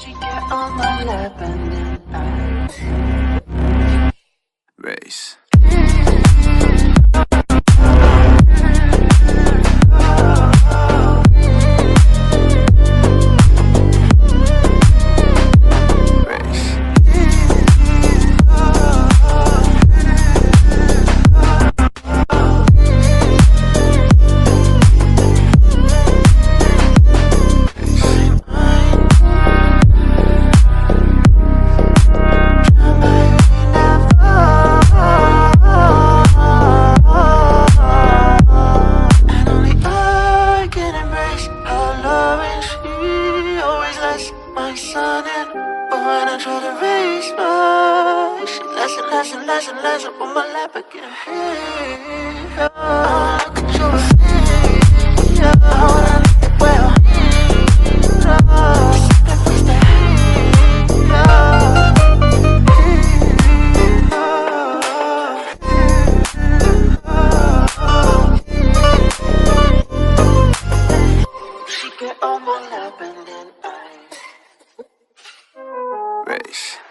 She get on my lap and then I love and she always lets my sun in But when I try to raise her She lets it, lets it, lets it, lets it on my lap again Hey, oh, Race.